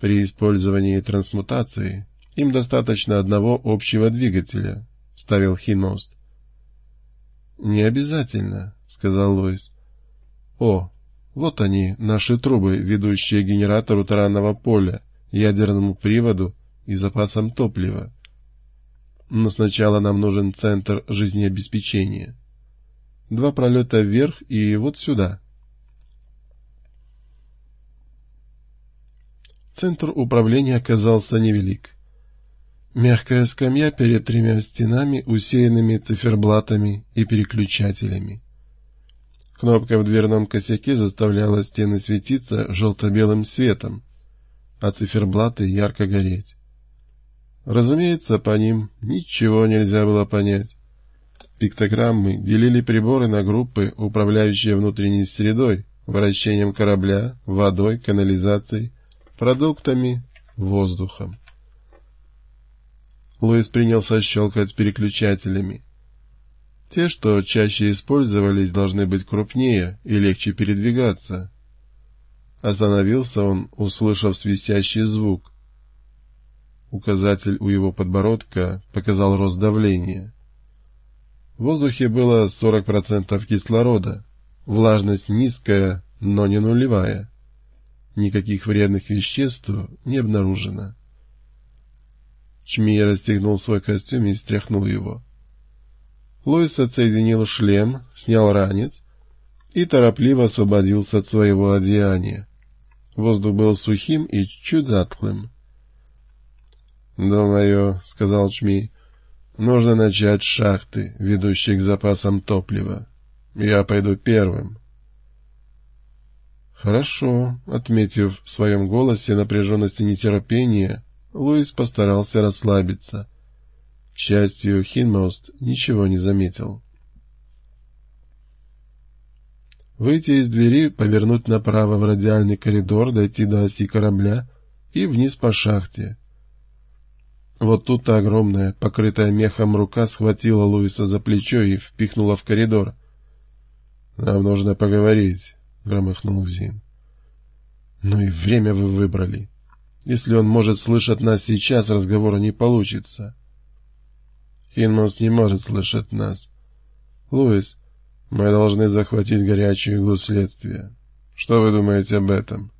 При использовании трансмутации им достаточно одного общего двигателя, — ставил Хинмост. — Не обязательно, — сказал Луис. — О, вот они, наши трубы, ведущие к генератору таранного поля, ядерному приводу и запасам топлива. Но сначала нам нужен центр жизнеобеспечения. Два пролета вверх и вот сюда. Центр управления оказался невелик. Мягкая скамья перед тремя стенами, усеянными циферблатами и переключателями. Кнопка в дверном косяке заставляла стены светиться желто-белым светом, а циферблаты ярко гореть. Разумеется, по ним ничего нельзя было понять. Пиктограммы делили приборы на группы, управляющие внутренней средой, вращением корабля, водой, канализацией, продуктами, воздухом. Луис принялся щелкать переключателями. Те, что чаще использовались, должны быть крупнее и легче передвигаться. Остановился он, услышав свистящий звук. Указатель у его подбородка показал рост давления. В воздухе было 40% кислорода, влажность низкая, но не нулевая. Никаких вредных веществ не обнаружено. Чмия расстегнул свой костюм и стряхнул его. Луис отсоединил шлем, снял ранец и торопливо освободился от своего одеяния. Воздух был сухим и чуть затхлым. «Думаю», — сказал Чми, — «нужно начать с шахты, ведущей к запасам топлива. Я пойду первым». «Хорошо», — отметив в своем голосе напряженность и нетерпение, Луис постарался расслабиться. К счастью, Хинмост ничего не заметил. Выйти из двери, повернуть направо в радиальный коридор, дойти до оси корабля и вниз по шахте. Вот тут-то огромная, покрытая мехом рука схватила Луиса за плечо и впихнула в коридор. — Нам нужно поговорить, — громыхнул Зин. — Ну и время вы выбрали. Если он может слышать нас сейчас, разговора не получится. Хинмос не может слышать нас. Луис, мы должны захватить горячую иглу следствия. Что вы думаете об этом?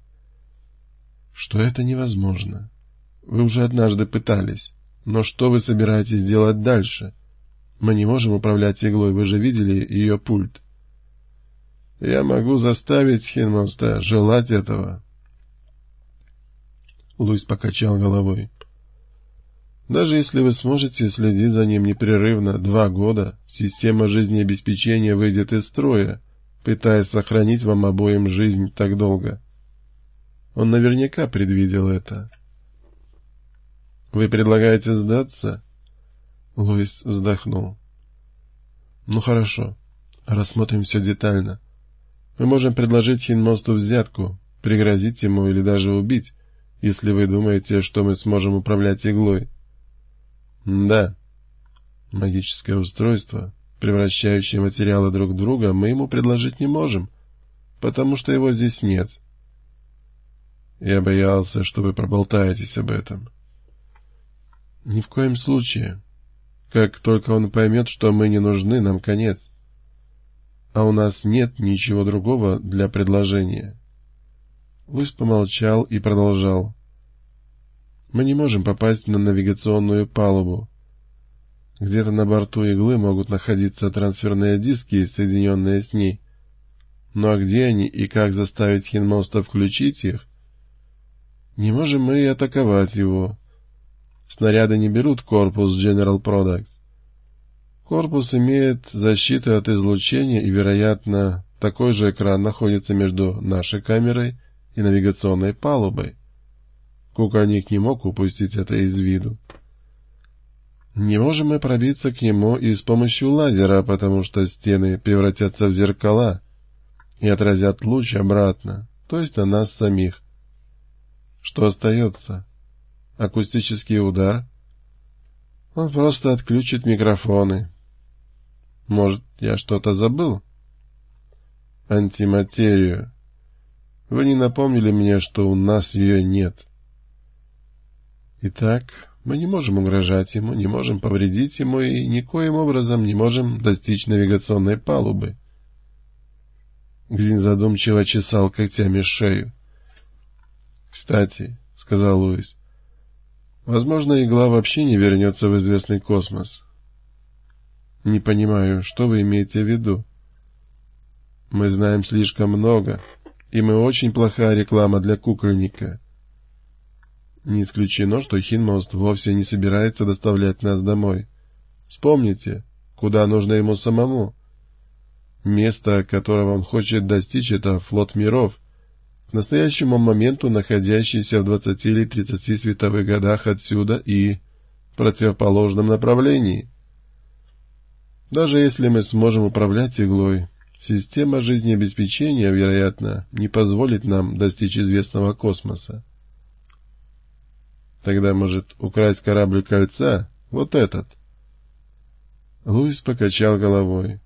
Что это невозможно. Вы уже однажды пытались. Но что вы собираетесь делать дальше? Мы не можем управлять иглой, вы же видели ее пульт. Я могу заставить Хинмоста желать этого, Луис покачал головой. Даже если вы сможете следить за ним непрерывно два года, система жизнеобеспечения выйдет из строя, пытаясь сохранить вам обоим жизнь так долго. Он наверняка предвидел это. «Вы предлагаете сдаться?» Луис вздохнул. «Ну хорошо, рассмотрим все детально. Мы можем предложить Хинмосту взятку, пригрозить ему или даже убить, если вы думаете, что мы сможем управлять иглой. Да. Магическое устройство, превращающее материалы друг в друга, мы ему предложить не можем, потому что его здесь нет. Я боялся, что вы проболтаетесь об этом. Ни в коем случае. Как только он поймет, что мы не нужны, нам конец. А у нас нет ничего другого для предложения. Луис помолчал и продолжал. «Мы не можем попасть на навигационную палубу. Где-то на борту иглы могут находиться трансферные диски, соединенные с ней. Ну а где они и как заставить Хинмоста включить их? Не можем мы и атаковать его. Снаряды не берут корпус General Products. Корпус имеет защиту от излучения, и, вероятно, такой же экран находится между нашей камерой и навигационной палубой. Кукольник не мог упустить это из виду. Не можем мы пробиться к нему и с помощью лазера, потому что стены превратятся в зеркала и отразят луч обратно, то есть на нас самих. Что остается? Акустический удар? Он просто отключит микрофоны. Может, я что-то забыл? Антиматерию. Вы не напомнили мне, что у нас ее нет. Итак, мы не можем угрожать ему, не можем повредить ему и никоим образом не можем достичь навигационной палубы. Гзин задумчиво чесал когтями шею. — Кстати, — сказал Луис, — возможно, игла вообще не вернется в известный космос. — Не понимаю, что вы имеете в виду? — Мы знаем слишком много, и мы очень плохая реклама для кукольника. — не исключено, что Хинмост вовсе не собирается доставлять нас домой. Вспомните, куда нужно ему самому. Место, которого он хочет достичь, это флот миров, к настоящему моменту находящийся в двадцати или тридцати световых годах отсюда и в противоположном направлении. Даже если мы сможем управлять иглой, система жизнеобеспечения, вероятно, не позволит нам достичь известного космоса. Тогда, может, украсть корабль кольца? Вот этот. Луис покачал головой.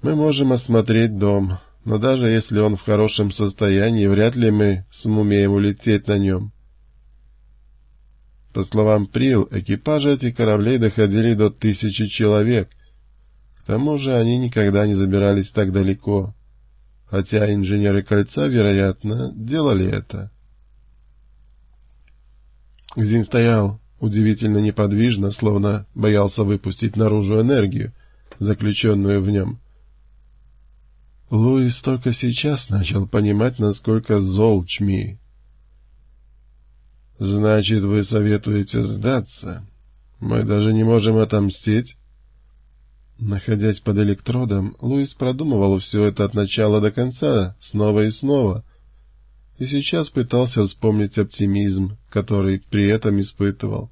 Мы можем осмотреть дом, но даже если он в хорошем состоянии, вряд ли мы сумеем улететь на нем. По словам Прил, экипажи этих кораблей доходили до тысячи человек. К тому же они никогда не забирались так далеко, хотя инженеры кольца, вероятно, делали это. Гзин стоял удивительно неподвижно, словно боялся выпустить наружу энергию, заключенную в нем. Луис только сейчас начал понимать, насколько зол Чми. «Значит, вы советуете сдаться? Мы даже не можем отомстить?» Находясь под электродом, Луис продумывал все это от начала до конца, снова и снова — и сейчас пытался вспомнить оптимизм, который при этом испытывал.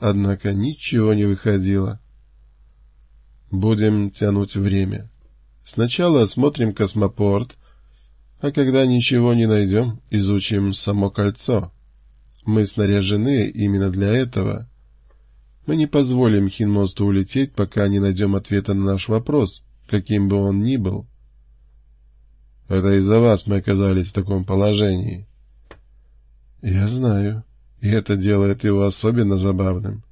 Однако ничего не выходило. Будем тянуть время. Сначала осмотрим космопорт, а когда ничего не найдем, изучим само кольцо. Мы снаряжены именно для этого. Мы не позволим Хинмосту улететь, пока не найдем ответа на наш вопрос, каким бы он ни был. Это из-за вас мы оказались в таком положении. Я знаю, и это делает его особенно забавным.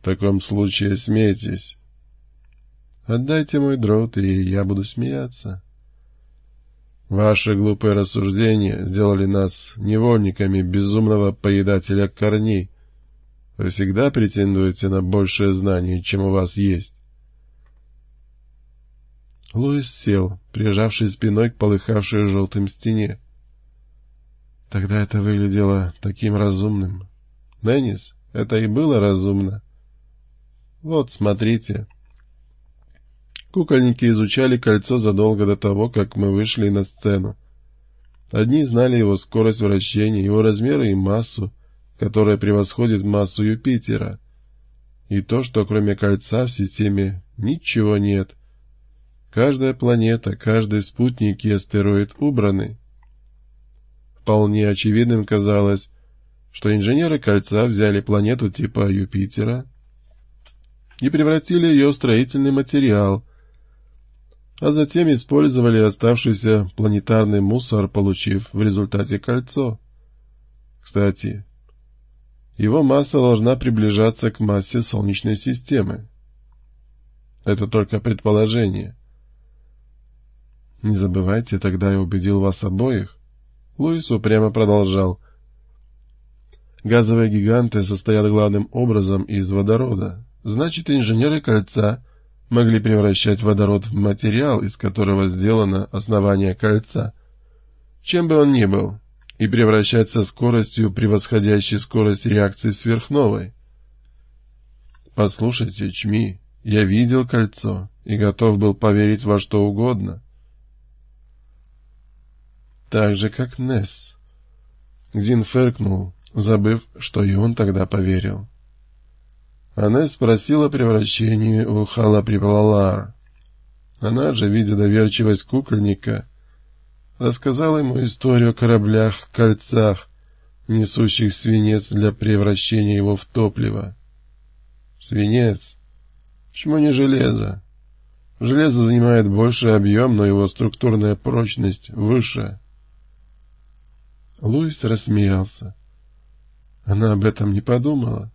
В таком случае смейтесь. Отдайте мой дрот, и я буду смеяться. Ваши глупые рассуждения сделали нас невольниками безумного поедателя корней. Вы всегда претендуете на большее знание, чем у вас есть. Луис сел, прижавший спиной к полыхавшей желтым стене. Тогда это выглядело таким разумным. Деннис, это и было разумно. Вот, смотрите. Кукольники изучали кольцо задолго до того, как мы вышли на сцену. Одни знали его скорость вращения, его размеры и массу, которая превосходит массу Юпитера, и то, что кроме кольца в системе ничего нет — Каждая планета, каждый спутник и астероид убраны. Вполне очевидным казалось, что инженеры Кольца взяли планету типа Юпитера и превратили ее в строительный материал, а затем использовали оставшийся планетарный мусор, получив в результате кольцо. Кстати, его масса должна приближаться к массе Солнечной системы. Это только предположение. Не забывайте, тогда я убедил вас обоих. Луис упрямо продолжал. Газовые гиганты состоят главным образом из водорода. Значит, инженеры кольца могли превращать водород в материал, из которого сделано основание кольца, чем бы он ни был, и превращать со скоростью, превосходящей скорость реакции сверхновой. Послушайте, Чми, я видел кольцо и готов был поверить во что угодно так же, как Несс. Гзин фыркнул, забыв, что и он тогда поверил. А Несс спросила о превращении у Халаприплалар. Она же, видя доверчивость кукольника, рассказала ему историю о кораблях-кольцах, несущих свинец для превращения его в топливо. Свинец? Почему не железо? Железо занимает больший объем, но его структурная прочность выше. Луис рассмеялся. Она об этом не подумала.